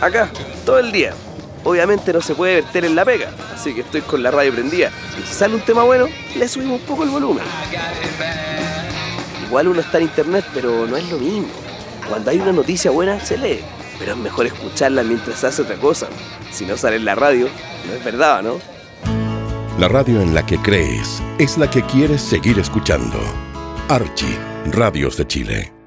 acá, todo el día. Obviamente no se puede verter en la pega, así que estoy con la radio prendida. Y si sale un tema bueno, le subimos un poco el volumen. Igual uno está en internet, pero no es lo mismo. Cuando hay una noticia buena, se lee. Pero es mejor escucharla mientras hace otra cosa. Si no sale en la radio, no es verdad, ¿no? La radio en la que crees es la que quieres seguir escuchando. Archie, Radios de Chile.